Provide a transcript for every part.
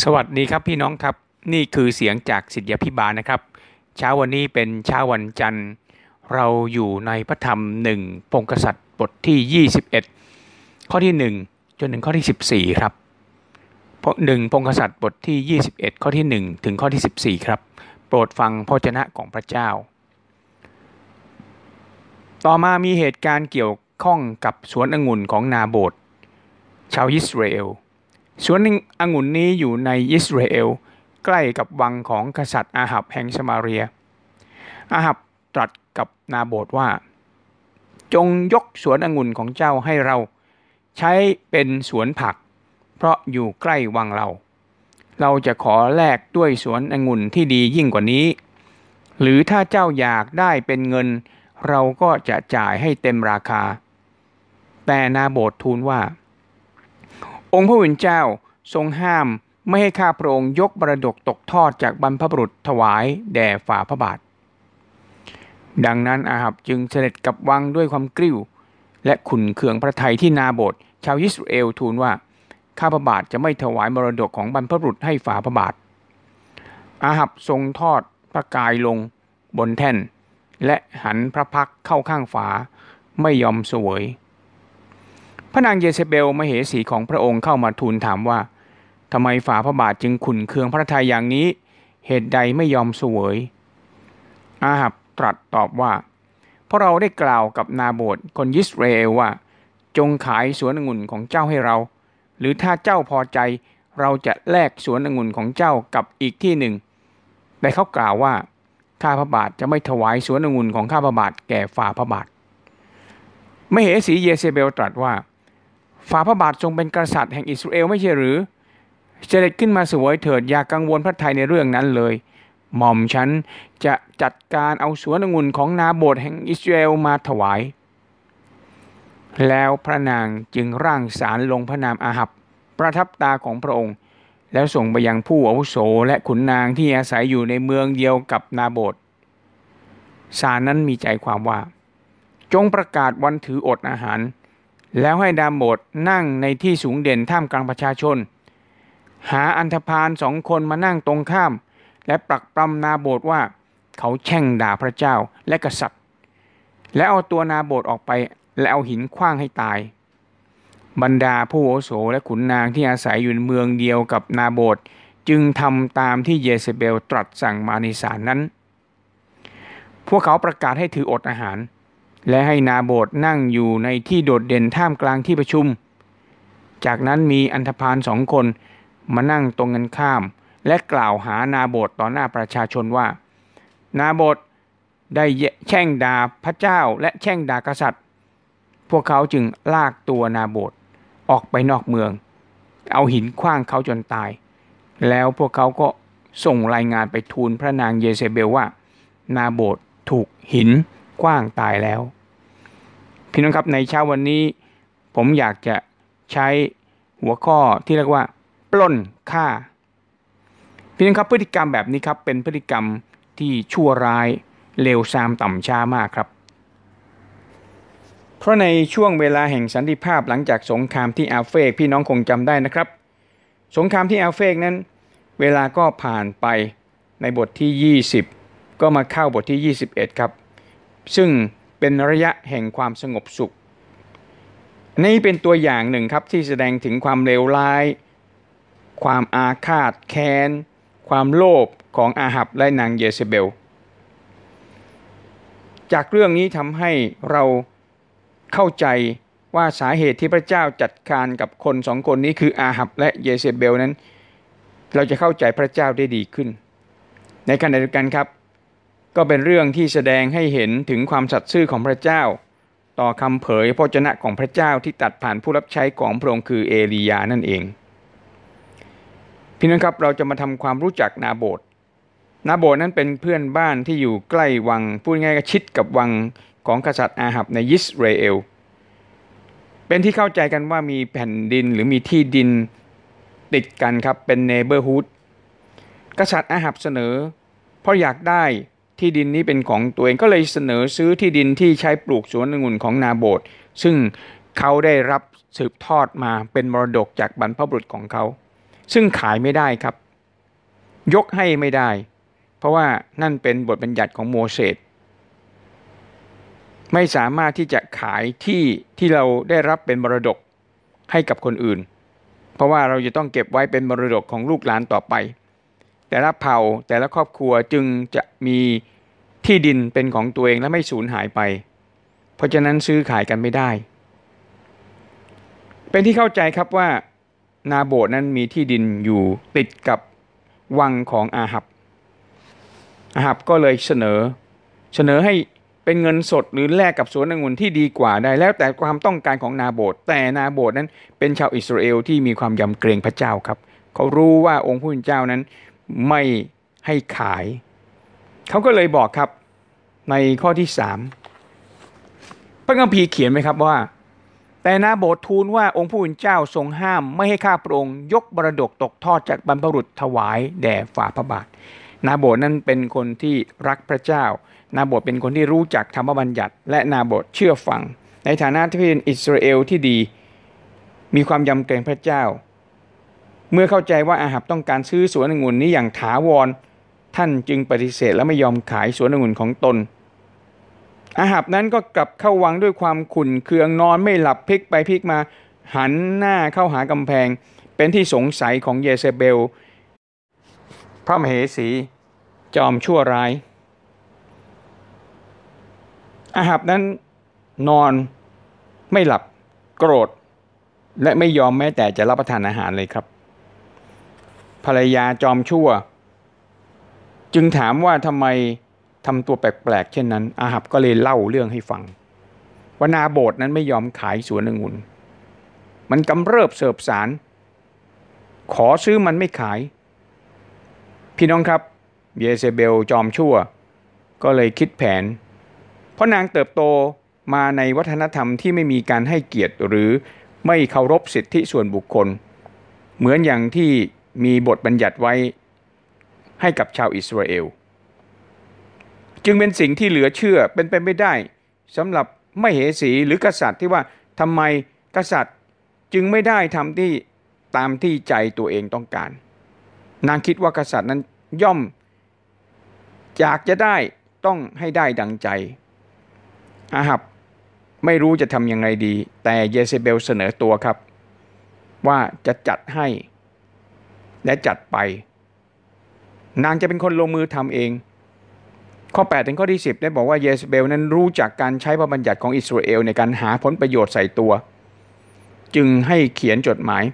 สวัสดีครับพี่น้องครับนี่คือเสียงจากสิทธิพิบาลนะครับ เช้าวันนี้เป็นเช้าวันจันทร์ เราอยู่ในพระธรรมหนึ่งพงกษัตริย์บทที่ 21 ข้อที่ 1 จนถึงข้อที่ 14 ครับเพราะหนึ่งพงกษัตริย์บทที่ 21 ข้อที่ 1 ถึงข้อที่ 14 ครับ โปรดฟังพระเจนะของพระเจ้า ต่อมามีเหตุการณ์เกี่ยวข้องกับสวนองุ่นของนาโบดชาวอิสราเอล สวนองุ่นนี้อยู่ในอิสราเอล ใกล้กับวังของกษัตริย์อาหับแห่งสมาเรีย อาหับตรัสกับนาโบดว่า จงยกสวนองุ่นของเจ้าให้เรา ใช้เป็นสวนผัก เพราะอยู่ใกล้วังเรา เราจะขอแลกด้วยสวนองุ่นที่ดียิ่งกว่านี้ หรือถ้าเจ้าอยากได้เป็นเงิน เราก็จะจ่ายให้เต็มราคา แต่นาโบดทูลว่า องค์พระวิญเจ้าทรงห้ามไม่ให้ข้าพระองค์ยกบรดกตกทอดจากบรรพบุรุษถวายแด่ฝ่าพระบาท ดังนั้นอาหับจึงเสด็จกับวังด้วยความกริ้ว และขุนเคืองพระทัยที่นาโบดชาวยิสราเอลทูลว่า ข้าพระบาทจะไม่ถวายมรดกของบรรพบุรุษให้ฝ่าพระบาท อาหับทรงทอดพระกายลงบนแท่น และหันพระพักเข้าข้างฝาไม่ยอมเสวย พระนางเยเซเบลมเหสีของพระองค์เข้ามาทูลถามว่าทำไมฝ่าพระบาทจึงขุนเคืองพระทัยอย่างนี้ เหตุใดไม่ยอมสวย อาหับตรัสตอบว่า เพราะเราได้กล่าวกับนาโบดคนยิสราเอลว่า จงขายสวนองุ่นของเจ้าให้เรา หรือถ้าเจ้าพอใจ เราจะแลกสวนองุ่นของเจ้ากับอีกที่หนึ่ง แต่เขากล่าวว่าข้าพระบาทจะไม่ถวายสวนองุ่นของข้าพระบาทแก่ฝ่าพระบาทมเหสีเยเซเบลตรัสว่า ฝ่าพระบาททรงเป็นกษัตริย์แห่งอิสราเอลไม่ใช่หรือเสด็จขึ้นมาสวยเถิดอย่ากกังวลพระทัยในเรื่องนั้นเลย หม่อมฉันจะจัดการเอาสวนองุ่นของนาโบดแห่งอิสราเอลมาถวาย แล้วพระนางจึงร่างสารลงพระนามอาหับ ประทับตาของพระองค์ แล้วส่งไปยังผู้อาวุโสและขุนนางที่อาศัยอยู่ในเมืองเดียวกับนาโบดสารนั้นมีใจความว่า จงประกาศวันถืออดอาหาร แล้วให้ดามโบดนั่งในที่สูงเด่นท่ามกลางประชาชน หาอันธพาลสองคนมานั่งตรงข้าม และปรักปรำนาโบดว่าเขาแช่งด่าพระเจ้าและกษัตริย์ และเอาตัวนาโบดออกไปและเอาหินคว้างให้ตาย บรรดาผู้โอโสและขุนนางที่อาศัยอยู่ในเมืองเดียวกับนาโบดจึงทำตามที่เยเซเบลตรัสสั่งมาในสารนั้น พวกเขาประกาศให้ถืออดอาหาร และให้นาโบดนั่งอยู่ในที่โดดเด่นท่ามกลางที่ประชุม จากนั้นมีอันธพาลสองคนมานั่งตรงกันข้าม และกล่าวหานาโบดต่อหน้าประชาชนว่า นาโบดได้แช่งด่าพระเจ้าและแช่งด่ากษัตริย์ พวกเขาจึงลากตัวนาโบดออกไปนอกเมือง เอาหินคว้างเขาจนตาย แล้วพวกเขาก็ส่งรายงานไปทูลพระนางเยเซเบลว่า นาโบดถูกหิน กว้างตายแล้ว พี่น้องครับในเช้าวันนี้ผมอยากจะใช้หัวข้อที่เรียกว่าปล้นฆ่า พี่น้องครับพฤติกรรมแบบนี้ครับเป็นพฤติกรรมที่ชั่วร้ายเลวทรามต่ำช้ามากครับ เพราะในช่วงเวลาแห่งสันติภาพหลังจากสงครามที่อาเฟกพี่น้องคงจำได้นะครับ สงครามที่อาเฟกนั้น เวลาก็ผ่านไปในบทที่ 20 ก็มาเข้าบทที่ 21 ครับ ซึ่งเป็นระยะแห่งความสงบสุข นี่เป็นตัวอย่างหนึ่งครับที่แสดงถึงความเลวร้าย ความอาฆาตแค้น ความโลภของอาหับและนางเยเซเบล จากเรื่องนี้ทำให้เราเข้าใจว่าสาเหตุที่พระเจ้าจัดการกับคนสองคนนี้คืออาหับและเยเซเบลนั้น เราจะเข้าใจพระเจ้าได้ดีขึ้น ในขณะเดียวกันครับ ก็เป็นเรื่องที่แสดงให้เห็นถึงความสัตย์ซื่อของพระเจ้า ต่อคำเผยพระชนะของพระเจ้าที่ตัดผ่านผู้รับใช้ของพระองค์คือเอลียานั่นเอง พี่น้องครับเราจะมาทำความรู้จักนาโบดนาโบดนั้นเป็นเพื่อนบ้านที่อยู่ใกล้วังพูดง่ายก็ชิดกับวังของกษัตริย์อาหับในยิสราเอล เป็นที่เข้าใจกันว่ามีแผ่นดินหรือมีที่ดินติดกันครับเป็นเนเบอร์ฮูดกษัตริย์อาหับเสนอ เพราะอยากได้ ที่ดินนี้เป็นของตัวเองก็เลยเสนอซื้อที่ดินที่ใช้ปลูกสวนองุ่นของนาโบดซึ่งเขาได้รับสืบทอดมาเป็นมรดกจากบรรพบุรุษของเขา ซึ่งขายไม่ได้ครับ ยกให้ไม่ได้ เพราะว่านั่นเป็นบทบัญญัติของโมเสสไม่สามารถที่จะขายที่ที่เราได้รับเป็นมรดกให้กับคนอื่น เพราะว่าเราจะต้องเก็บไว้เป็นมรดกของลูกหลานต่อไป แต่ละเผ่าแต่ละครอบครัวจึงจะมี ที่ดินเป็นของตัวเองและไม่สูญหายไป เพราะฉะนั้นซื้อขายกันไม่ได้ เป็นที่เข้าใจครับว่านาโบตนั้นมีที่ดินอยู่ติดกับวังของอาหับ อาหับก็เลยเสนอ เสนอให้เป็นเงินสดหรือแลกกับสวนองุ่นที่ดีกว่าได้ แล้วแต่ความต้องการของนาโบตแต่นาโบตนั้นเป็นชาวอิสราเอลที่มีความยำเกรงพระเจ้าครับ เขารู้ว่าองค์ผู้เป็นเจ้านั้นไม่ให้ขาย เขาก็เลยบอกครับในข้อที่สามพระคัมภีร์เขียนไหมครับว่า แต่นาโบตทูลว่าองค์ผู้เป็นเจ้าทรงห้ามไม่ให้ข้าพระองค์ยกบรดกตกทอดจากบรรพบุรุษถวายแด่ฝ่าพระบาท นาโบตนั้นเป็นคนที่รักพระเจ้า นาโบตเป็นคนที่รู้จักธรรมบัญญัติ และนาโบตเชื่อฟัง ในฐานะที่เป็นอิสราเอลที่ดี มีความยำเกรงพระเจ้า เมื่อเข้าใจว่าอาหับต้องการซื้อสวนองุ่นนี้อย่างถาวร ท่านจึงปฏิเสธและไม่ยอมขายสวนองุ่นของตน อาหับนั้นก็กลับเข้าวังด้วยความขุ่นเคืองนอนไม่หลับพลิกไปพลิกมา หันหน้าเข้าหากำแพง เป็นที่สงสัยของเยเซเบล พระมเหสี จอมชั่วร้าย อาหับนั้นนอนไม่หลับโกรธ และไม่ยอมแม้แต่จะรับประทานอาหารเลยครับ ภรรยาจอมชั่ว จึงถามว่าทำไมทำตัวแปลกๆเช่นนั้น อาหับก็เลยเล่าเรื่องให้ฟังว่านาโบดนั้นไม่ยอมขายสวนองุ่นมันกำเริบเสบสาร ขอซื้อมันไม่ขาย พี่น้องครับ เยเซเบลจอมชั่ว ก็เลยคิดแผน เพราะนางเติบโตมาในวัฒนธรรมที่ไม่มีการให้เกียรติหรือไม่เคารพสิทธิส่วนบุคคล เหมือนอย่างที่มีบทบัญญัติไว้ ให้กับชาวอิสราเอล จึงเป็นสิ่งที่เหลือเชื่อเป็นไปไม่ได้สำหรับไม่เหสีหรือกษัตริย์ที่ว่าทำไมกษัตริย์จึงไม่ได้ทำที่ตามที่ใจตัวเองต้องการ นางคิดว่ากษัตริย์นั้นย่อมอยากจะได้ต้องให้ได้ดังใจ อาหับไม่รู้จะทำยังไงดี แต่เยเซเบลเสนอตัวครับ ว่าจะจัดให้ และจัดไป นางจะเป็นคนลงมือทำเอง ข้อ 8 ถึงข้อที่ 10 ได้บอกว่าเยเซเบลนั้นรู้จักการใช้พระบัญญัติของอิสราเอลในการหาผลประโยชน์ใส่ตัว จึงให้เขียนจดหมาย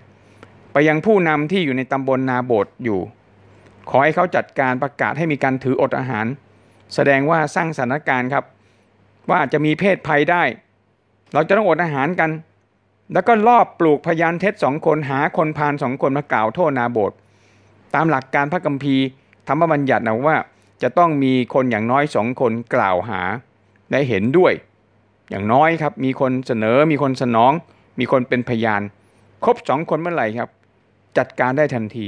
ไปยังผู้นำที่อยู่ในตำบลนาโบดอยู่ ขอให้เขาจัดการประกาศให้มีการถืออดอาหาร แสดงว่าสร้างสถานการณ์ครับ ว่าจะมีเพศภัยได้ เราจะต้องอดอาหารกัน แล้วก็ลอบปลูกพยานเท็จสองคนหาคนพานสองคนมากล่าวโทษนาโบดตามหลักการพระกัมภีร์ ธรรมบัญญัตินะว่าจะต้องมีคนอย่างน้อยสองคนกล่าวหาและเห็นด้วย อย่างน้อยครับมีคนเสนอมีคนสนอง มีคนเป็นพยาน ครบสองคนเมื่อไหร่ครับ จัดการได้ทันที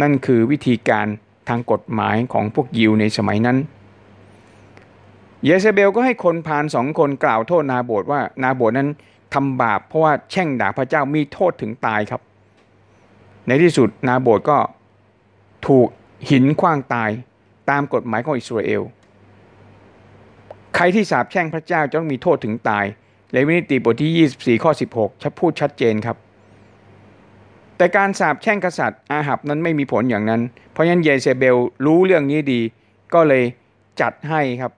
นั่นคือวิธีการทางกฎหมายของพวกยิวในสมัยนั้นเยเซเบลก็ให้คนพานสองคนกล่าวโทษนาโบดว่านาโบดนั้นทำบาปเพราะว่าแช่งด่าพระเจ้ามีโทษถึงตายครับ ในที่สุดนาโบดก็ถูก หินคว้างตายตามกฎหมายของอิสราเอล ใครที่สาบแช่งพระเจ้าจะต้องมีโทษถึงตายเลวินิตีบทที่ 24 ข้อ 16ชัดพูดชัดเจนครับ แต่การสาบแช่งกษัตริย์อาหับนั้นไม่มีผลอย่างนั้น เพราะฉะนั้นเยเซเบลรู้เรื่องนี้ดี ก็เลยจัดให้ครับ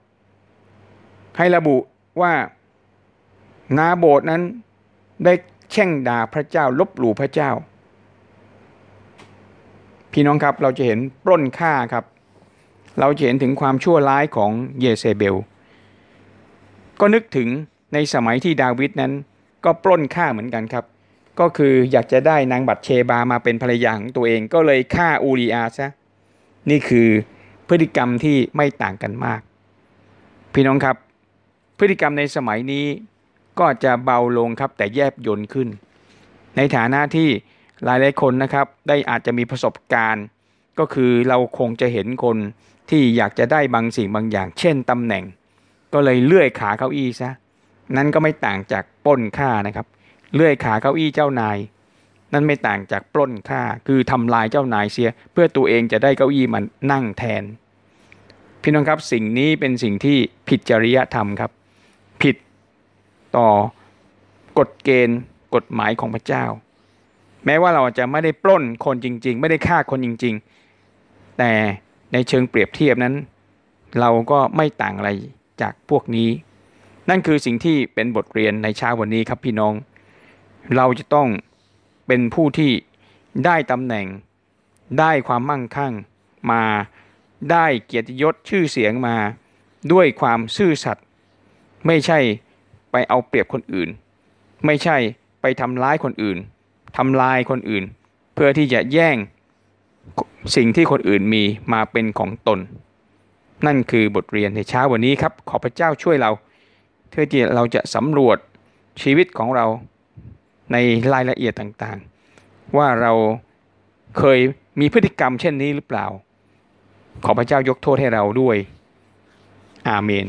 ให้ระบุว่านาโบดนั้นได้แช่งด่าพระเจ้าลบหลู่พระเจ้า พี่น้องครับเราจะเห็นปล้นฆ่าครับ เราจะเห็นถึงความชั่วร้ายของเยเซเบล ก็นึกถึงในสมัยที่ดาวิดนั้น ก็ปล้นฆ่าเหมือนกันครับ ก็คืออยากจะได้นางบัตเชบามาเป็นภรรยาของตัวเองก็เลยฆ่าอูริอาซะนี่คือพฤติกรรมที่ไม่ต่างกันมาก พี่น้องครับ พฤติกรรมในสมัยนี้ก็จะเบาลงครับแต่แยบยนขึ้น ในฐานะที่ หลายหลายคนนะครับได้อาจจะมีประสบการณ์ ก็คือเราคงจะเห็นคนที่อยากจะได้บางสิ่งบางอย่าง เช่นตำแหน่ง ก็เลยเลื่อยขาเก้าอี้ซะนั้นก็ไม่ต่างจากปล้นค่านะครับ เลื่อยขาเก้าอี้เจ้านาย นั่นไม่ต่างจากปล้นฆ่า คือทำลายเจ้านายเสีย เพื่อตัวเองจะได้เก้าอี้มันนั่งแทน พี่น้องครับสิ่งนี้เป็นสิ่งที่ผิดจริยธรรมครับ ผิดต่อกฎเกณฑ์กฎหมายของพระเจ้า แม้ว่าเราจะไม่ได้ปล้นคนจริง ๆ ไม่ได้ฆ่าคนจริง ๆ แต่ในเชิงเปรียบเทียบนั้น เราก็ไม่ต่างอะไรจากพวกนี้ นั่นคือสิ่งที่เป็นบทเรียนในเช้าวันนี้ครับพี่น้อง เราจะต้องเป็นผู้ที่ได้ตำแหน่ง ได้ความมั่งคั่งมาได้เกียรติยศชื่อเสียงมาด้วยความซื่อสัตย์ไม่ใช่ไปเอาเปรียบคนอื่น ไม่ใช่ไปทำร้ายคนอื่น ทำลายคนอื่น เพื่อที่จะแย่งสิ่งที่คนอื่นมีมาเป็นของตน นั่นคือบทเรียนในเช้าวันนี้ครับ ขอพระเจ้าช่วยเราเพื่อที่เราจะสำรวจชีวิตของเราในรายละเอียดต่างๆ ว่าเราเคยมีพฤติกรรมเช่นนี้หรือเปล่า ขอพระเจ้ายกโทษให้เราด้วย อาเมน